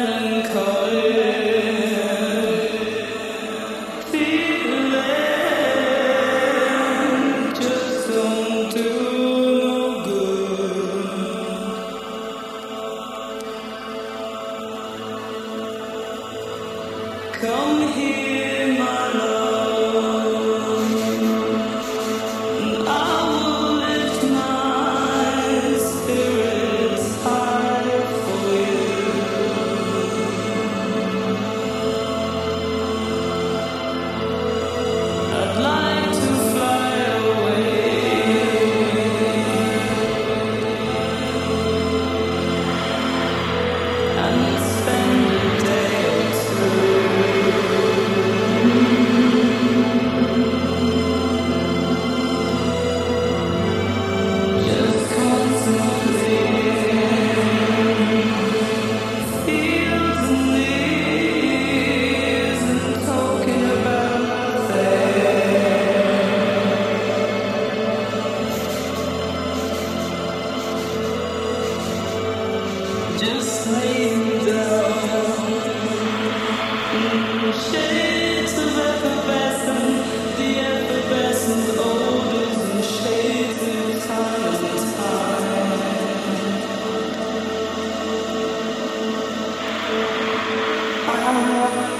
melancholy. love.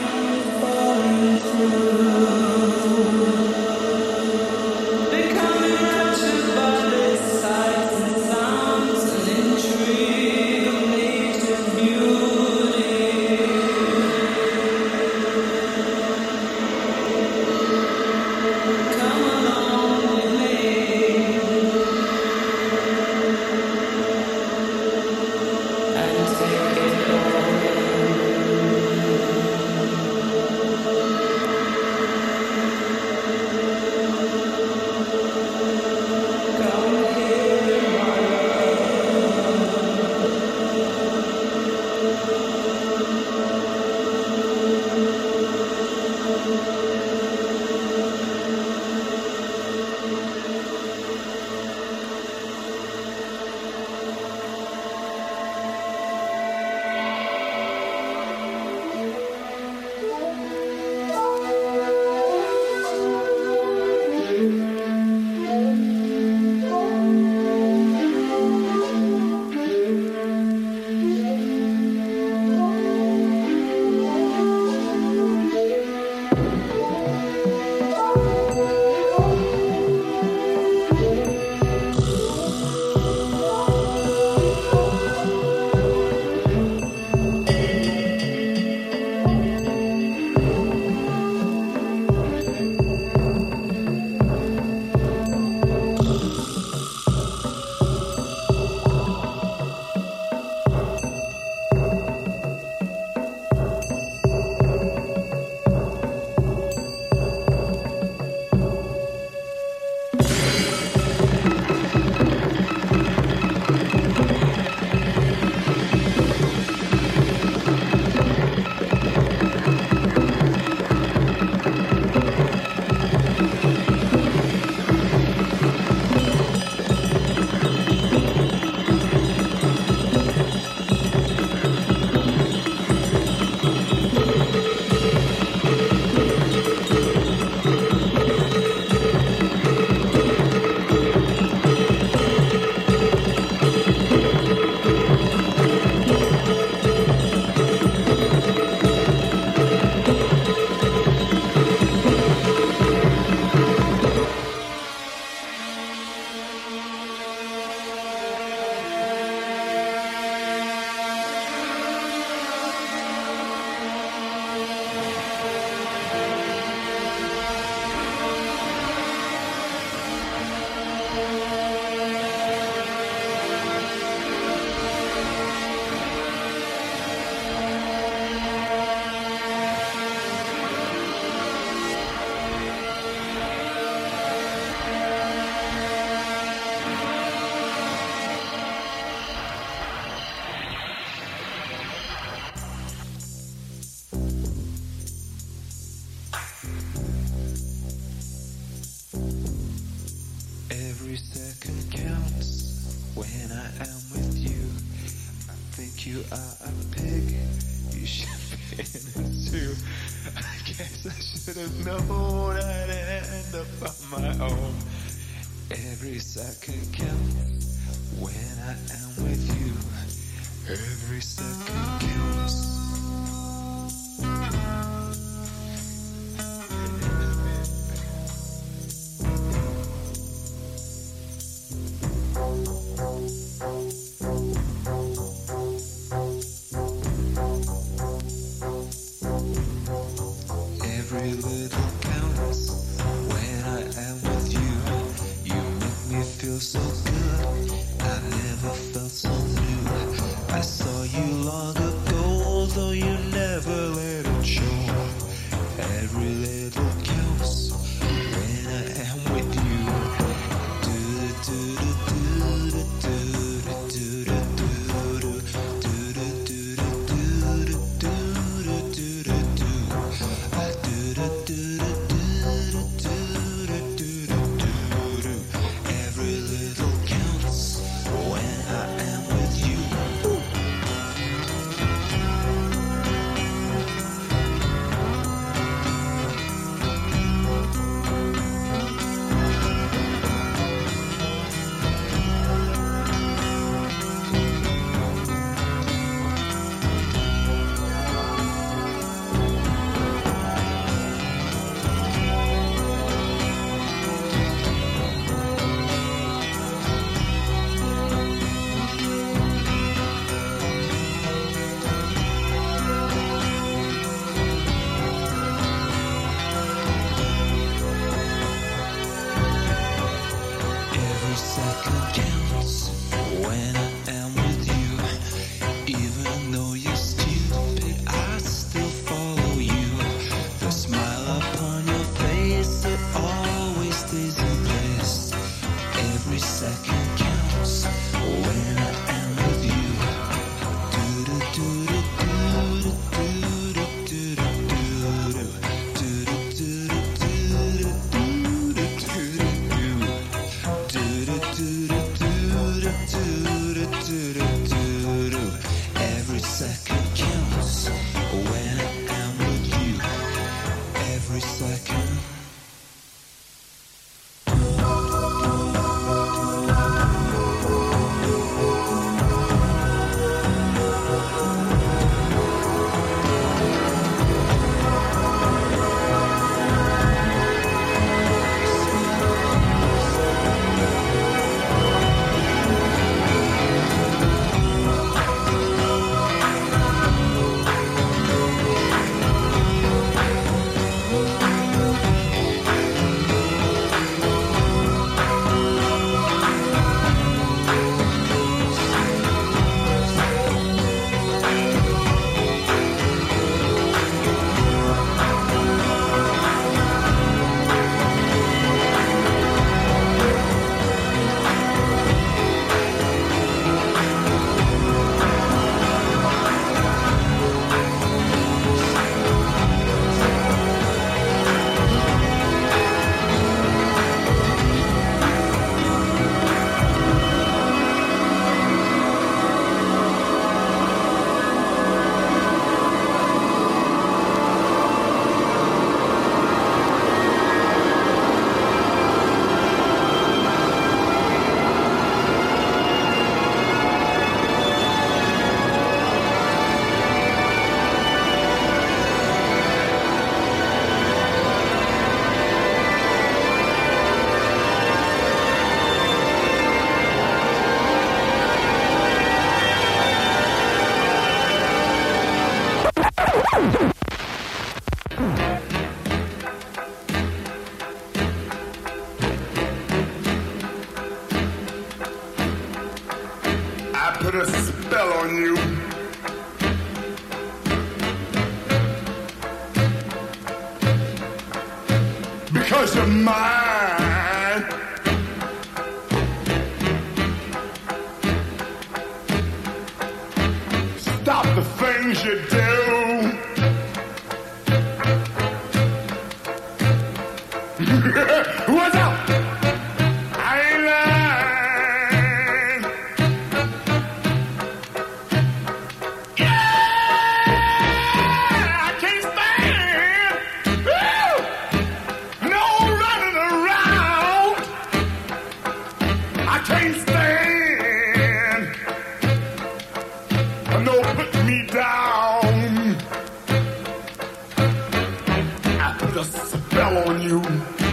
Spell on you.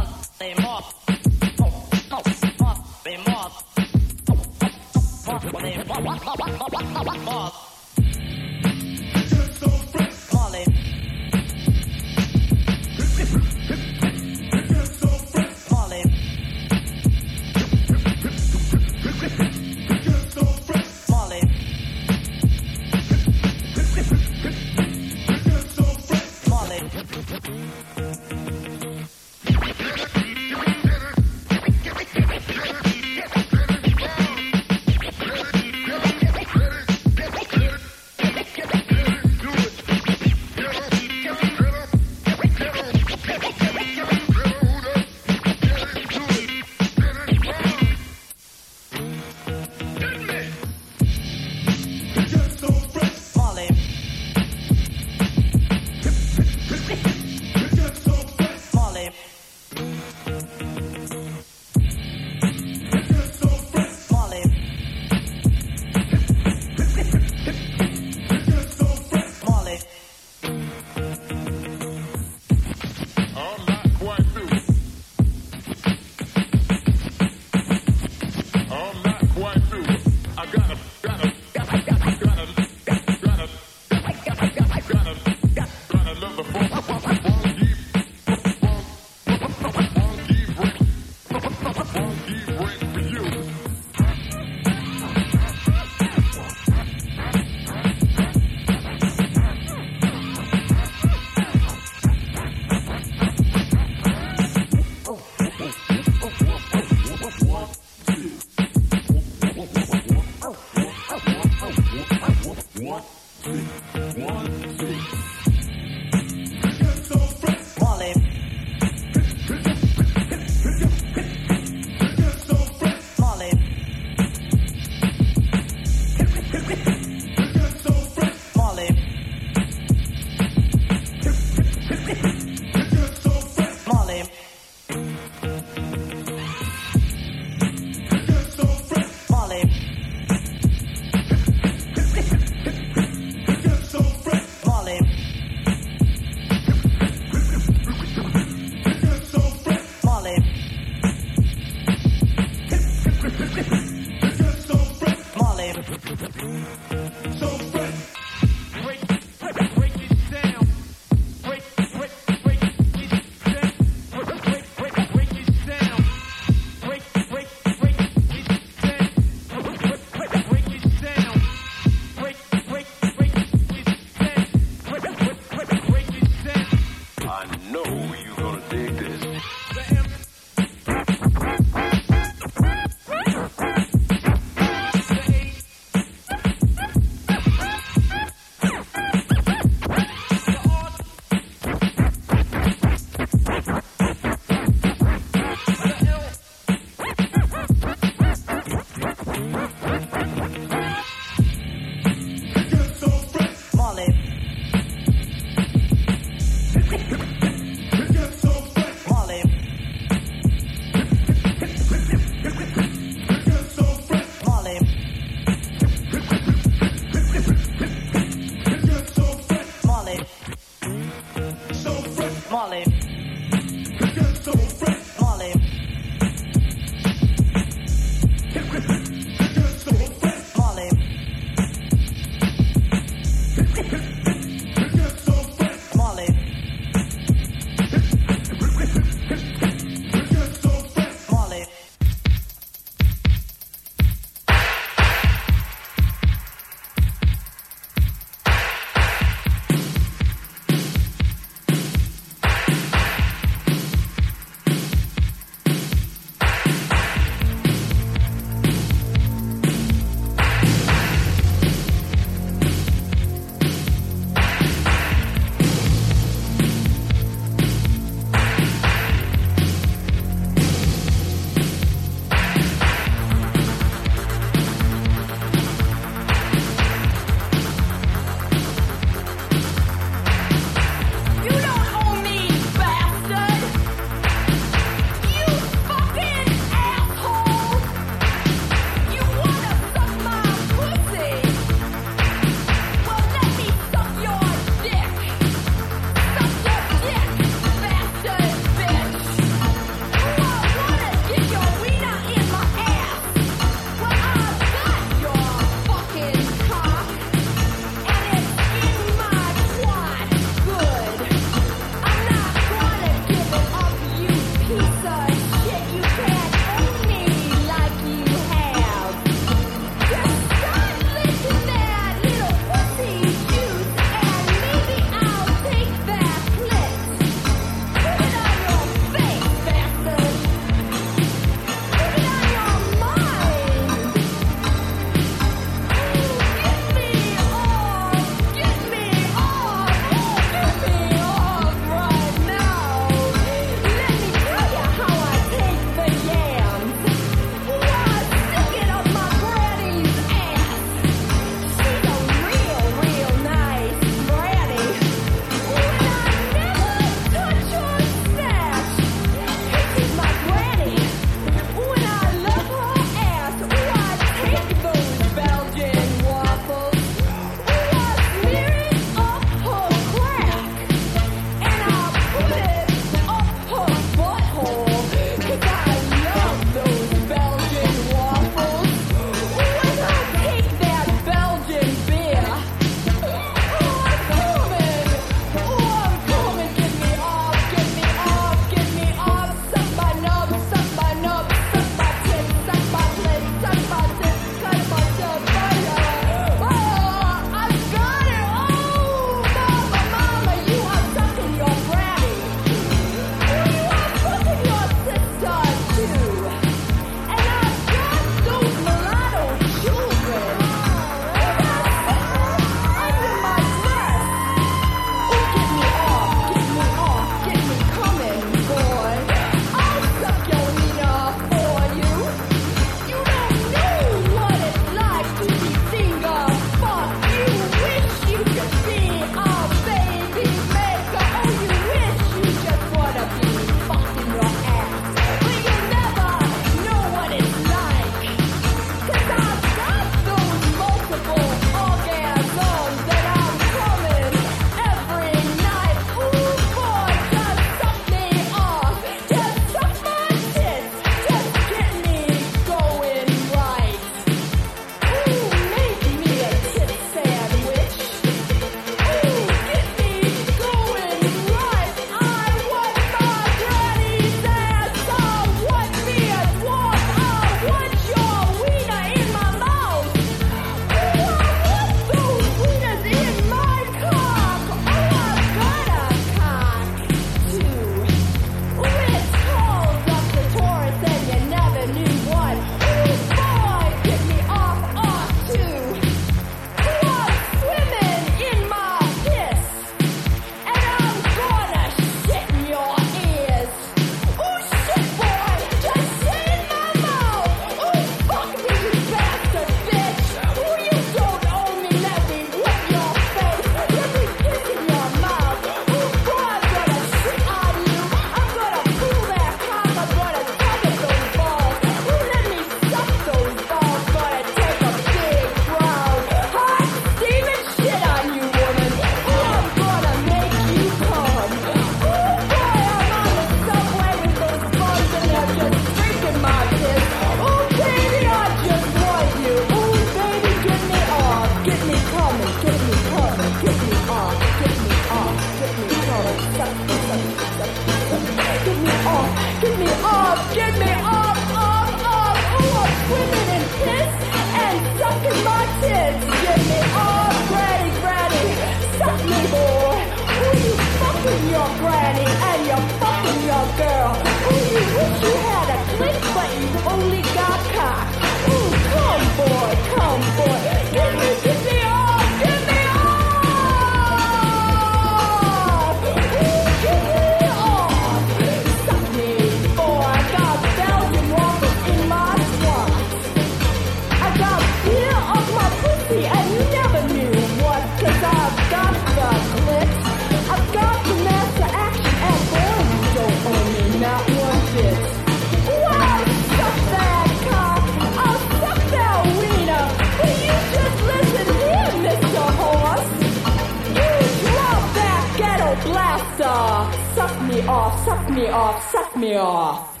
Suck me off, suck me off.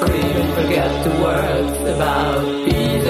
scream, forget the words about peace.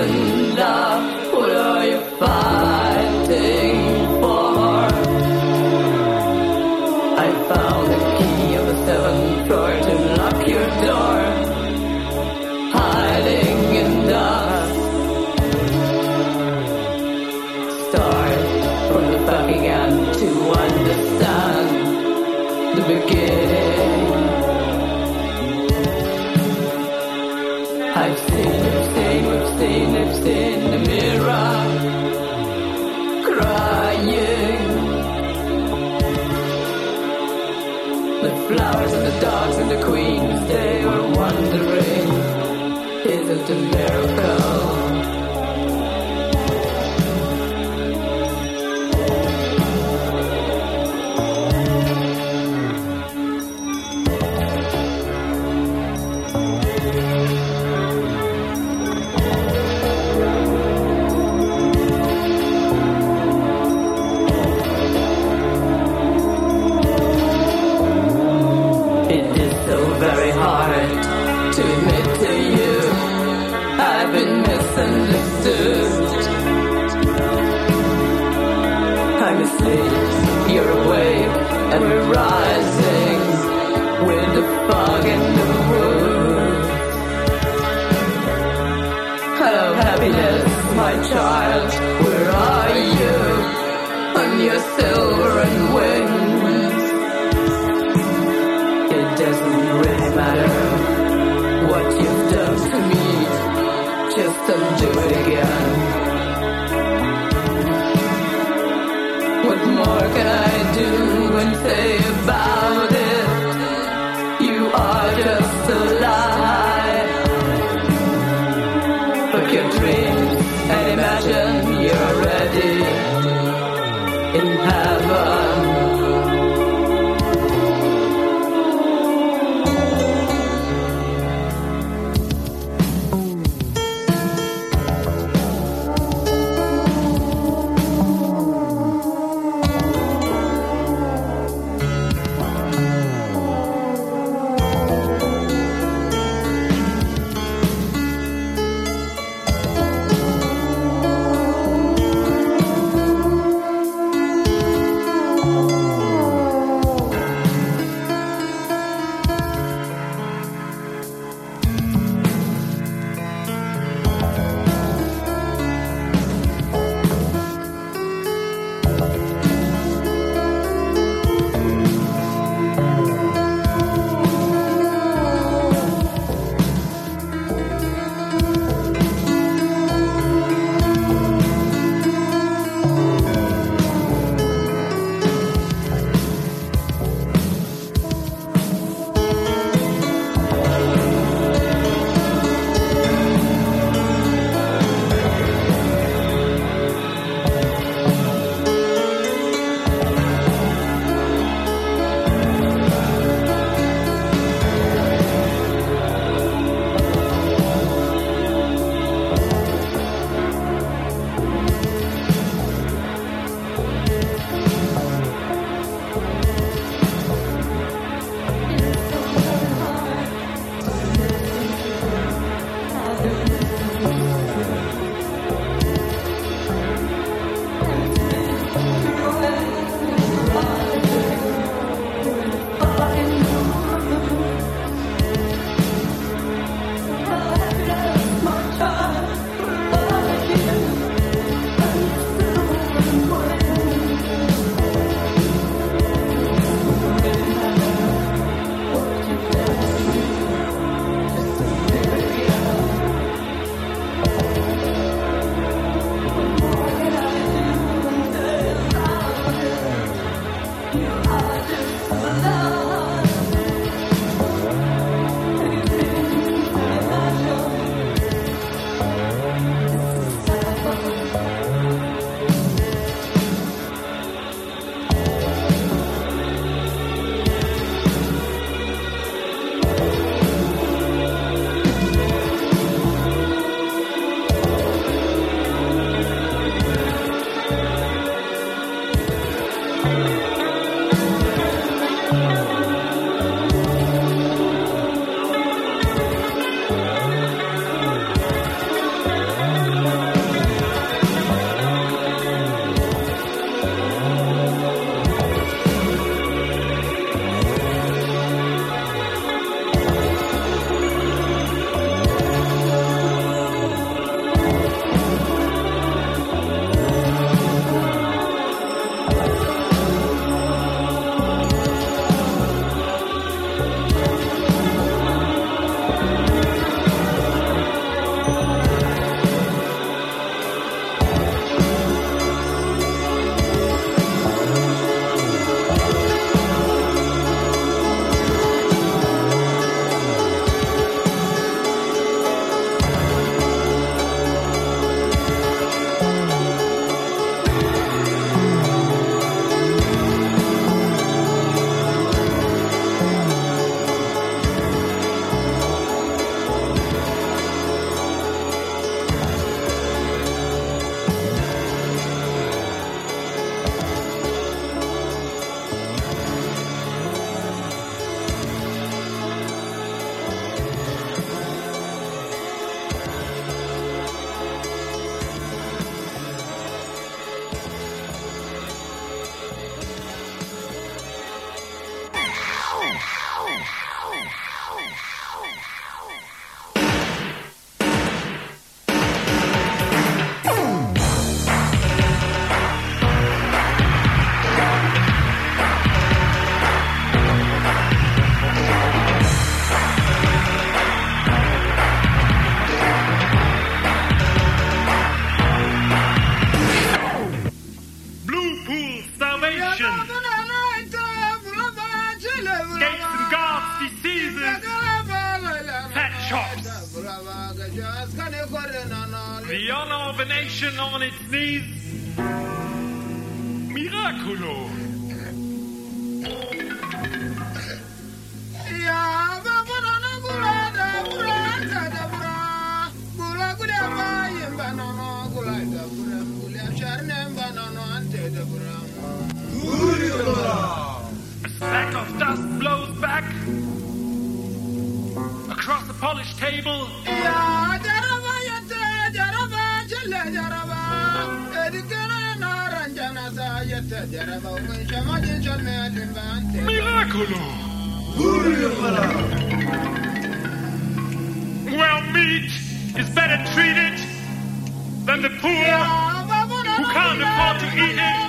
child, where are you on your silver and wings? It doesn't really matter what you've done to me, just don't do it again. What more can I do and say about? Love. polish table. Miracolo! Well, meat is better treated than the poor who can't afford to eat it.